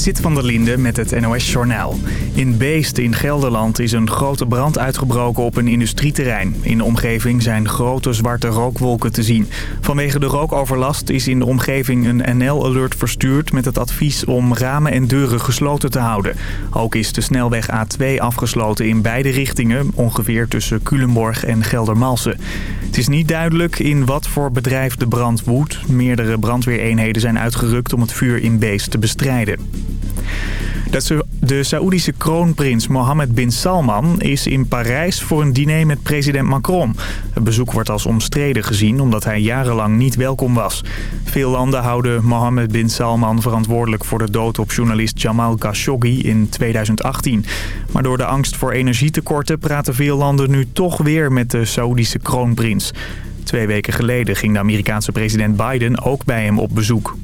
Sit van der Linde met het NOS-journaal. In Beest in Gelderland is een grote brand uitgebroken op een industrieterrein. In de omgeving zijn grote zwarte rookwolken te zien. Vanwege de rookoverlast is in de omgeving een NL-alert verstuurd... met het advies om ramen en deuren gesloten te houden. Ook is de snelweg A2 afgesloten in beide richtingen... ongeveer tussen Culemborg en Geldermalsen. Het is niet duidelijk in wat voor bedrijf de brand woedt. Meerdere brandweereenheden zijn uitgerukt om het vuur in Beest te bestrijden. De Saoedische kroonprins Mohammed bin Salman is in Parijs voor een diner met president Macron. Het bezoek wordt als omstreden gezien omdat hij jarenlang niet welkom was. Veel landen houden Mohammed bin Salman verantwoordelijk voor de dood op journalist Jamal Khashoggi in 2018. Maar door de angst voor energietekorten praten veel landen nu toch weer met de Saoedische kroonprins. Twee weken geleden ging de Amerikaanse president Biden ook bij hem op bezoek.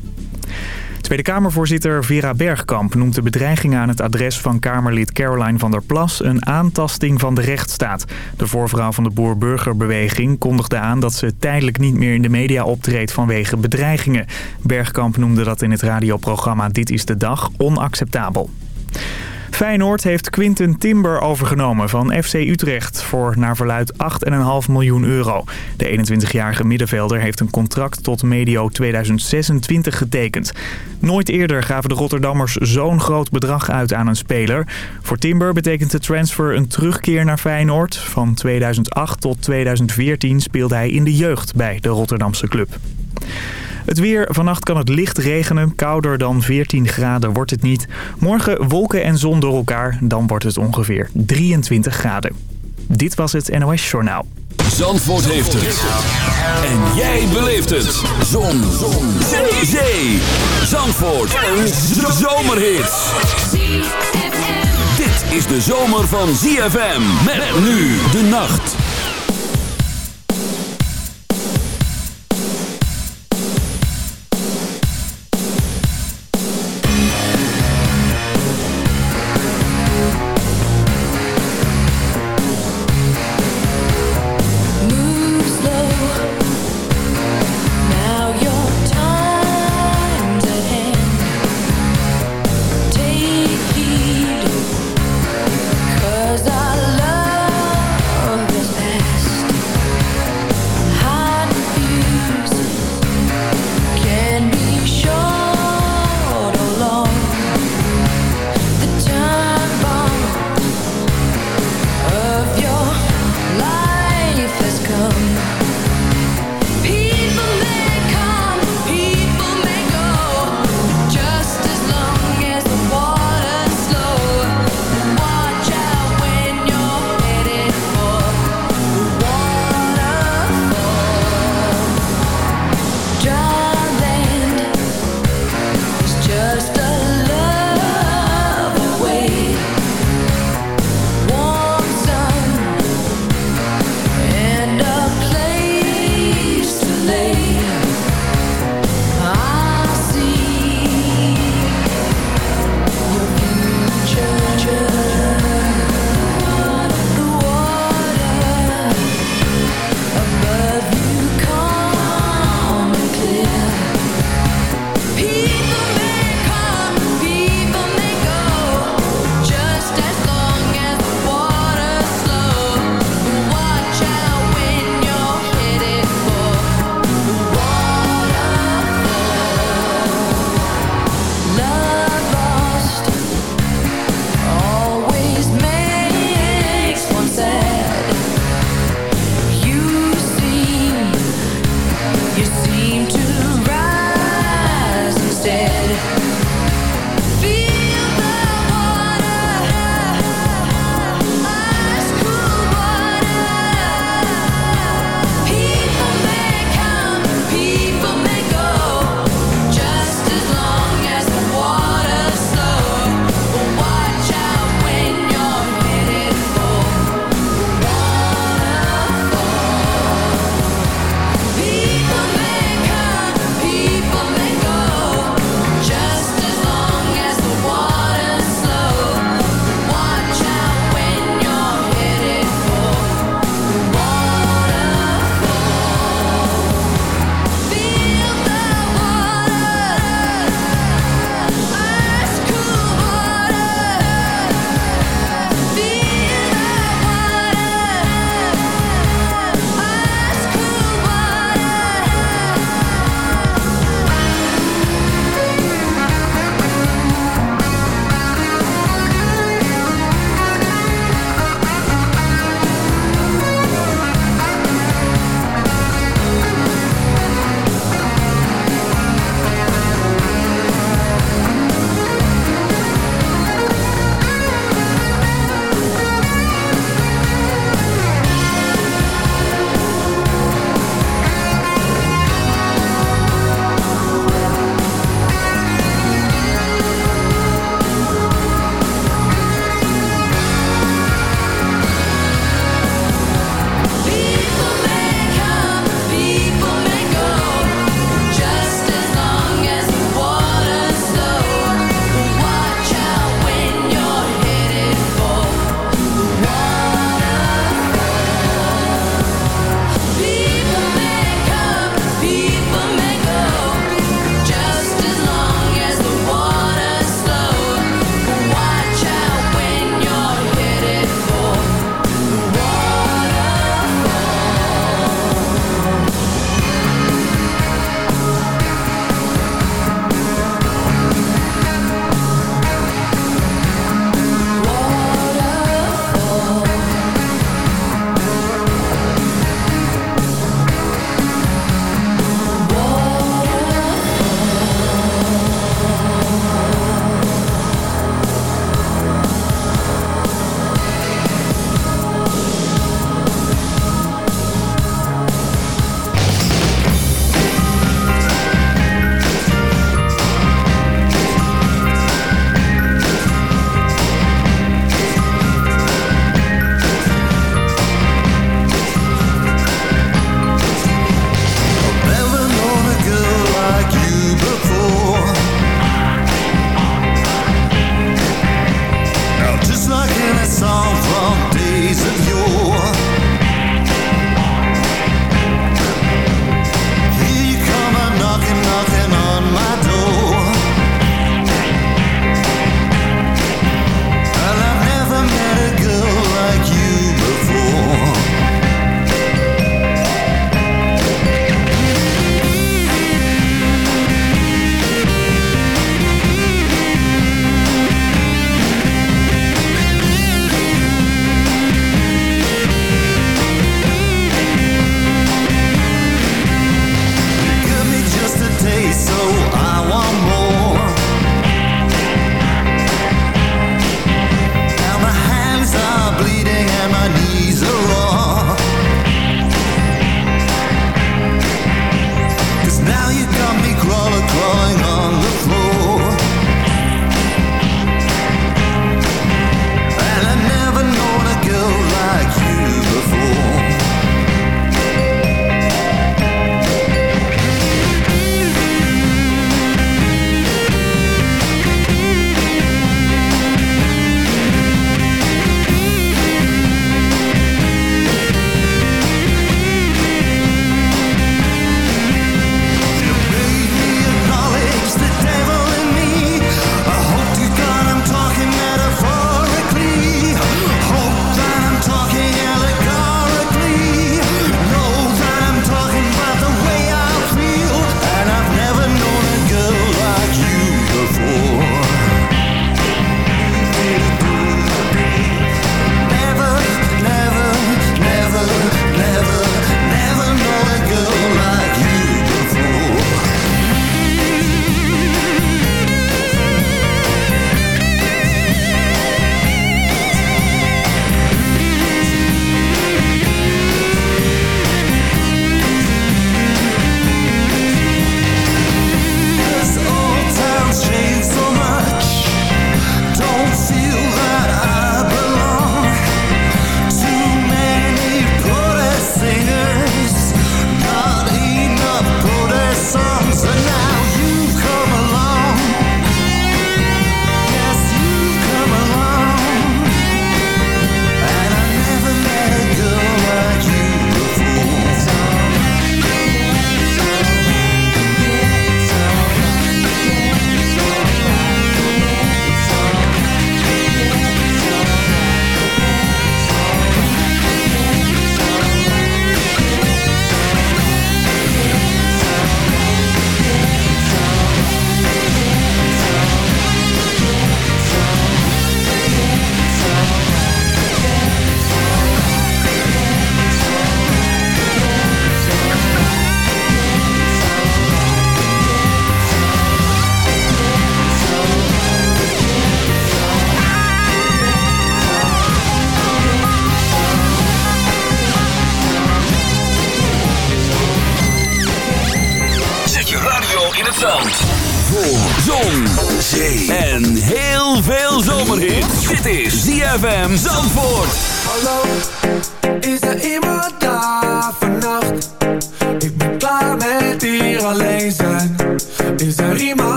Tweede Kamervoorzitter Vera Bergkamp noemt de bedreiging aan het adres van Kamerlid Caroline van der Plas een aantasting van de rechtsstaat. De voorvrouw van de Boer-Burgerbeweging kondigde aan dat ze tijdelijk niet meer in de media optreedt vanwege bedreigingen. Bergkamp noemde dat in het radioprogramma Dit is de Dag onacceptabel. Feyenoord heeft Quinten Timber overgenomen van FC Utrecht voor naar verluid 8,5 miljoen euro. De 21-jarige middenvelder heeft een contract tot medio 2026 getekend. Nooit eerder gaven de Rotterdammers zo'n groot bedrag uit aan een speler. Voor Timber betekent de transfer een terugkeer naar Feyenoord. Van 2008 tot 2014 speelde hij in de jeugd bij de Rotterdamse club. Het weer. Vannacht kan het licht regenen. Kouder dan 14 graden wordt het niet. Morgen wolken en zon door elkaar. Dan wordt het ongeveer 23 graden. Dit was het NOS Journaal. Zandvoort heeft het. En jij beleeft het. Zon. zon. Zee. Zee. Zandvoort. Een zomerhit. Dit is de zomer van ZFM. Met nu de nacht.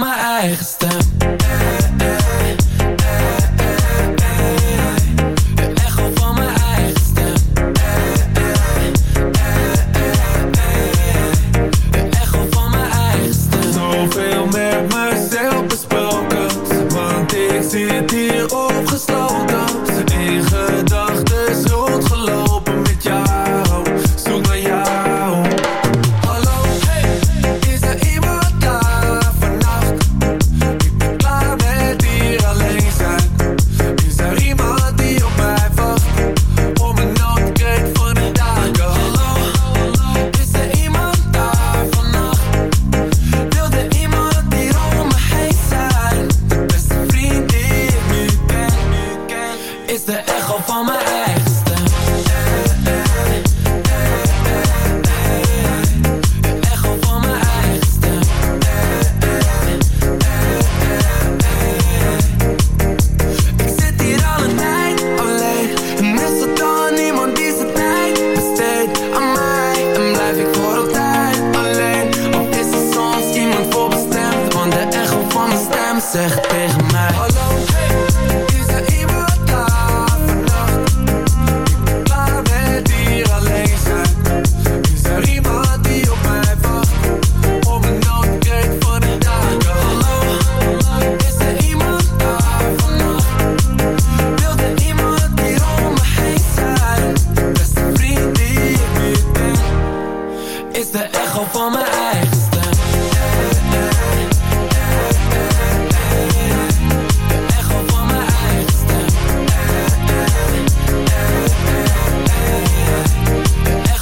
mijn eigen stem.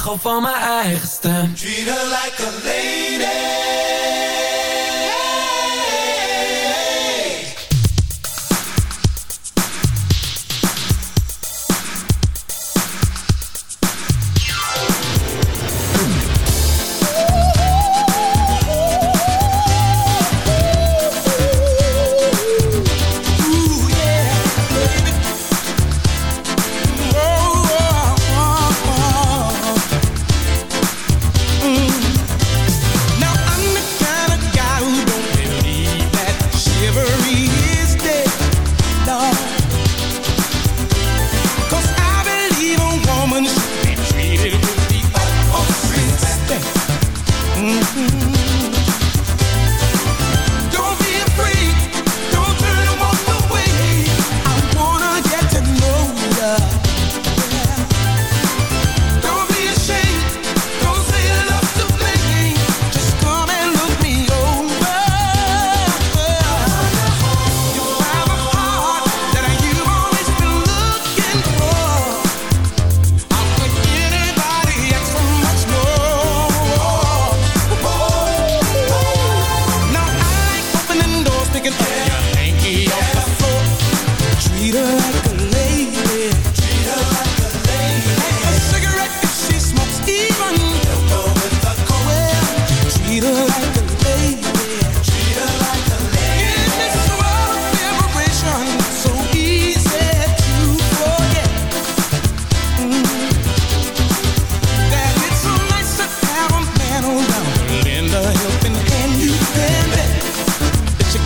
gewoon van mijn eigen stem. Treat her like a lady.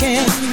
can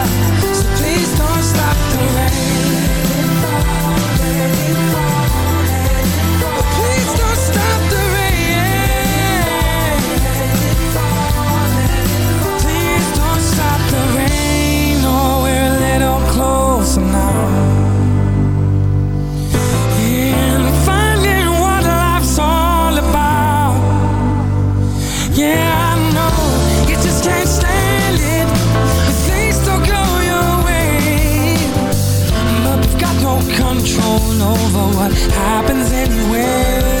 What happens anyway.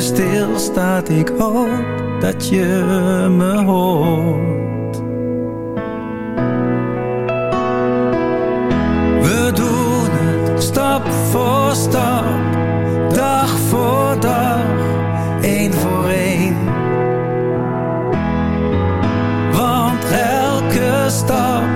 stilstaat, ik hoop dat je me hoort. We doen het stap voor stap, dag voor dag, één voor één. Want elke stap,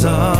sun.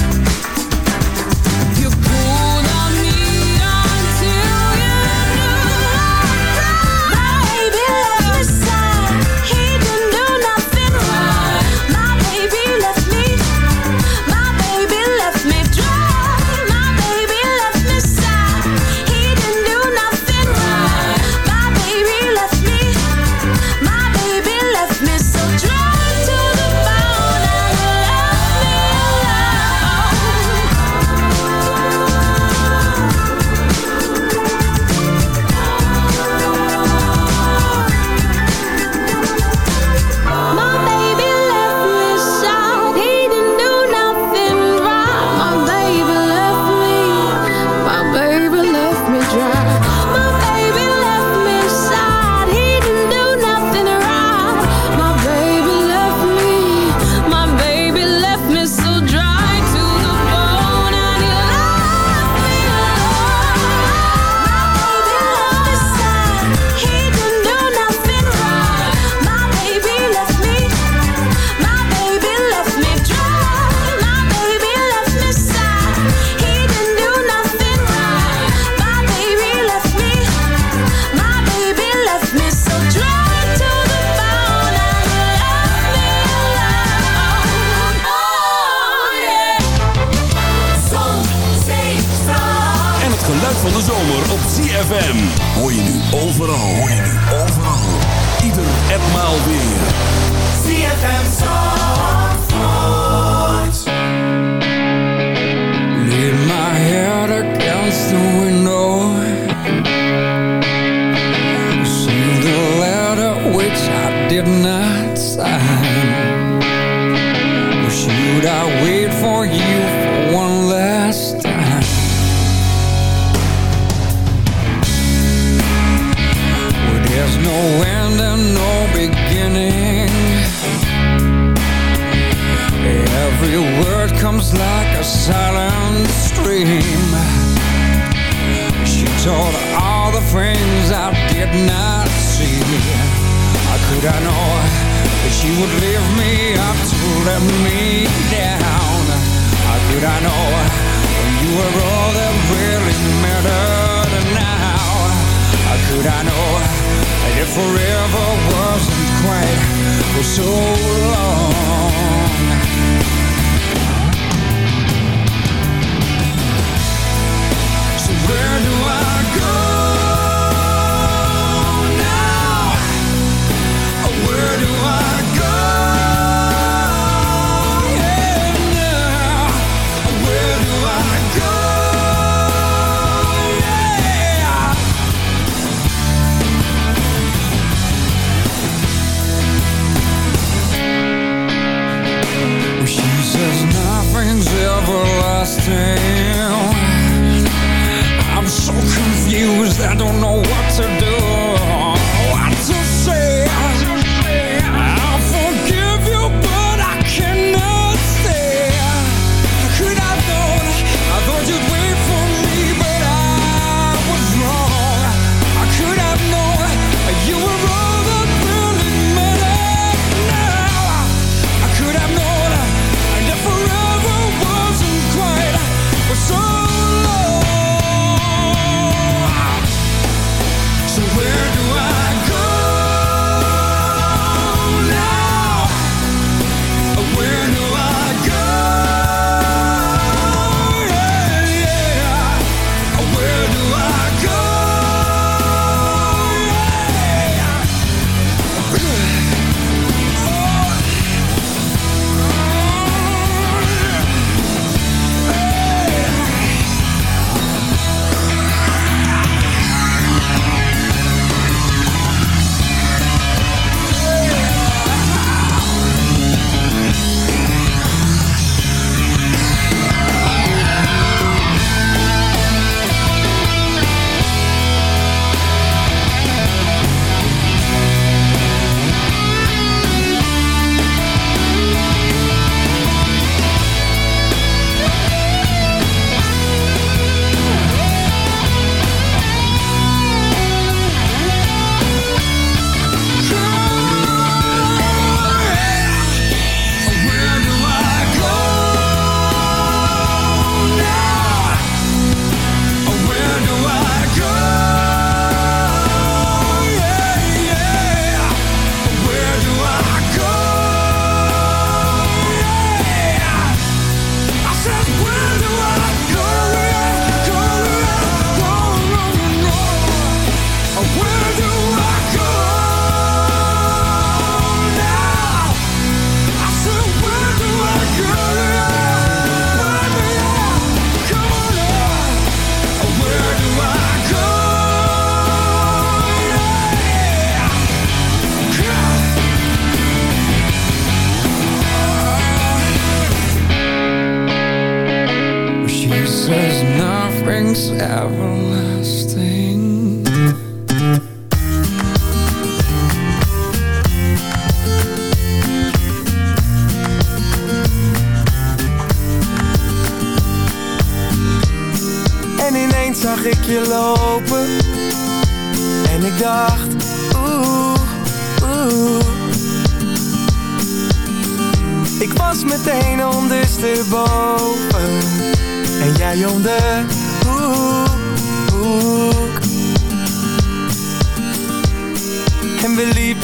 so long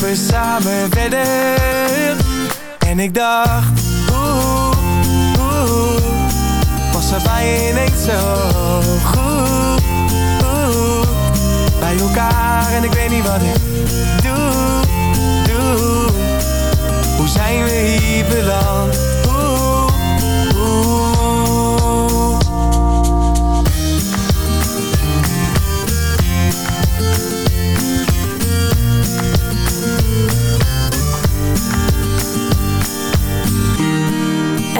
liepen samen verder. En ik dacht, oeh, oeh Was er bij ineens zo goed oeh, Bij elkaar. En ik weet niet wat ik doe, doe. Hoe zijn we hier beland?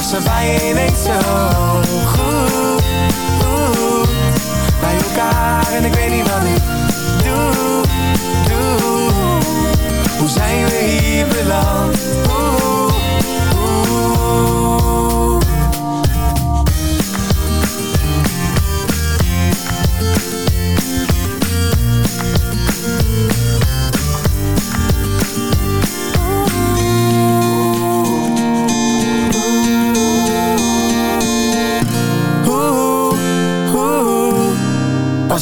Er bij ineens zo goed, goed Bij elkaar en ik weet niet wat ik doe, doe Hoe zijn we hier beland?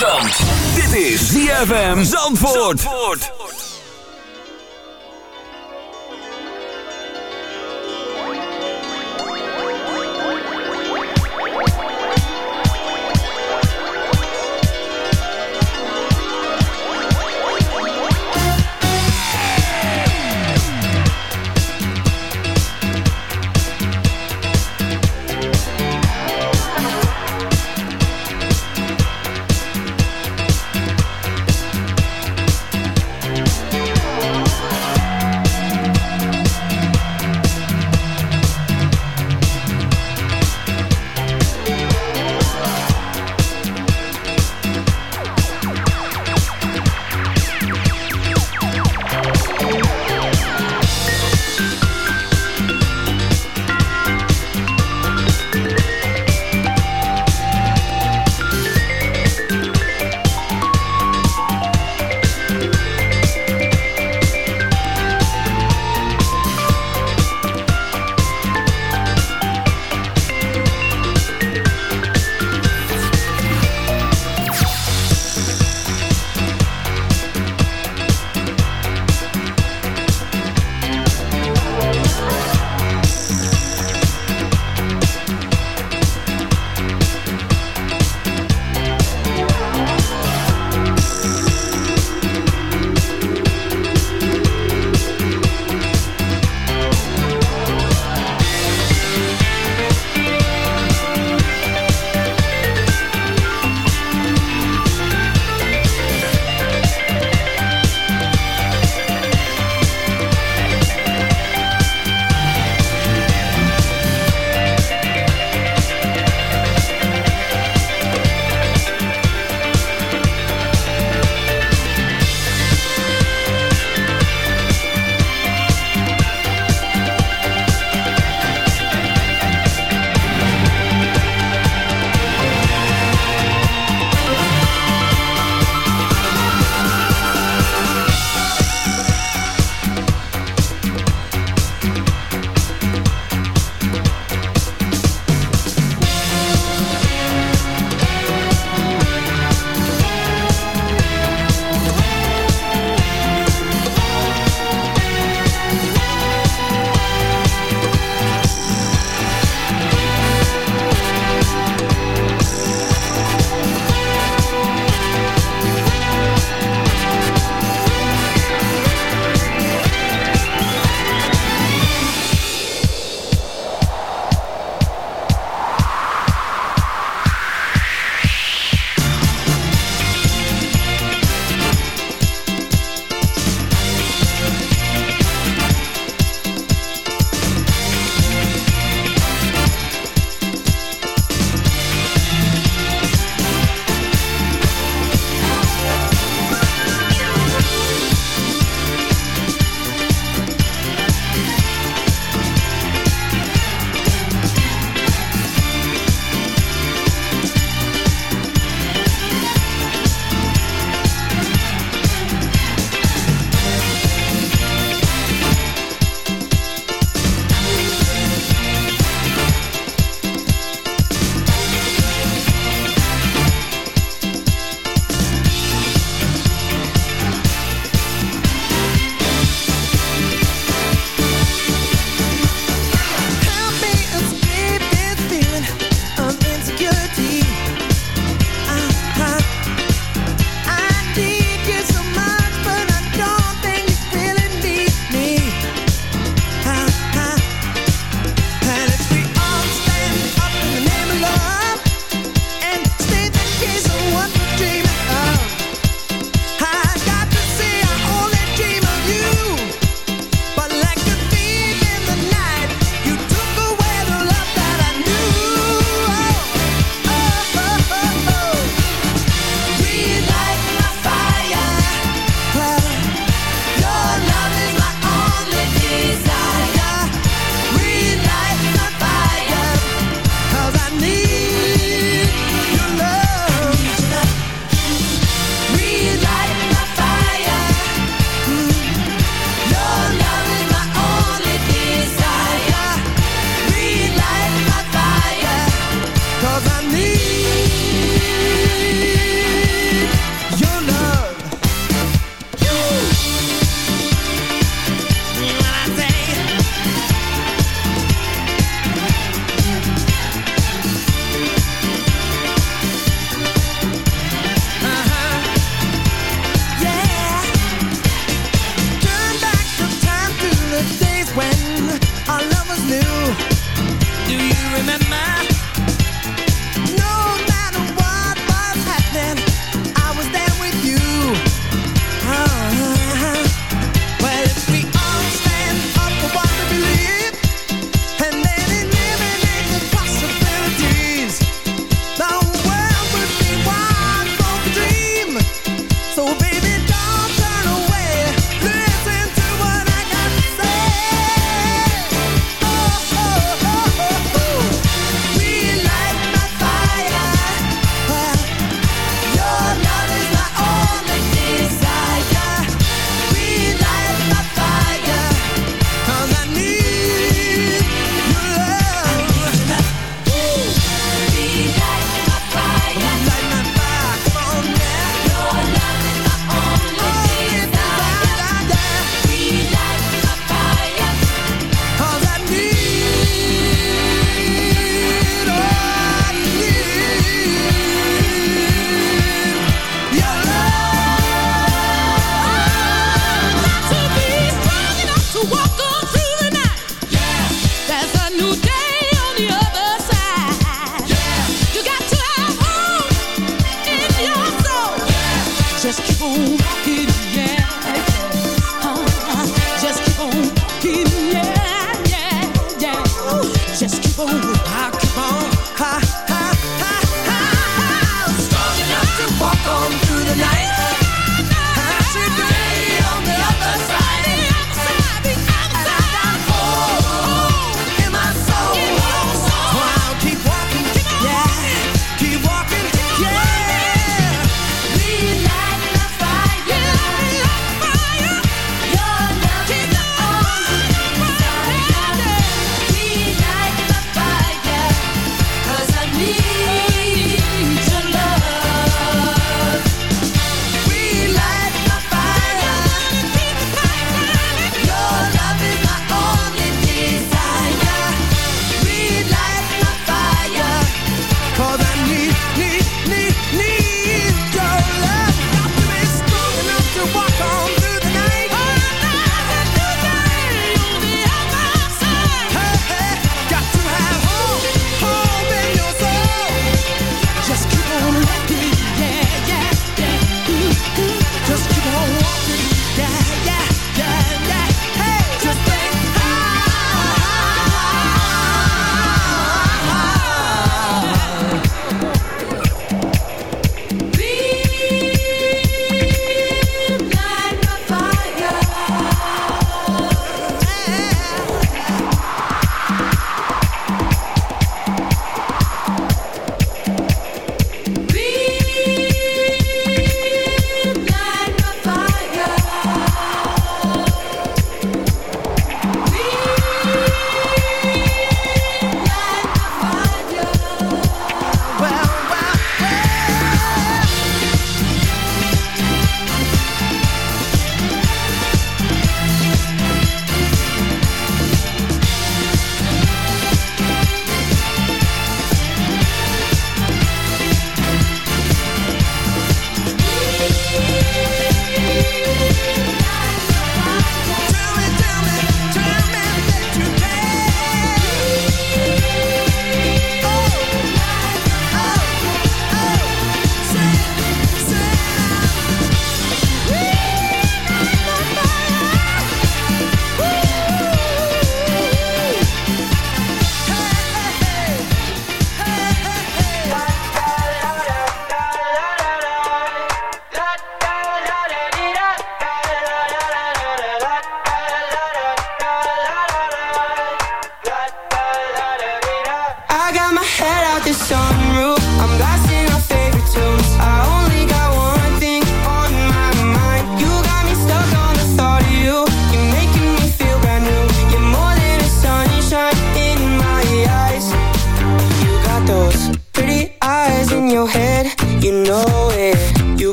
Radio in het zand. Dit is ZFM Zandvoort.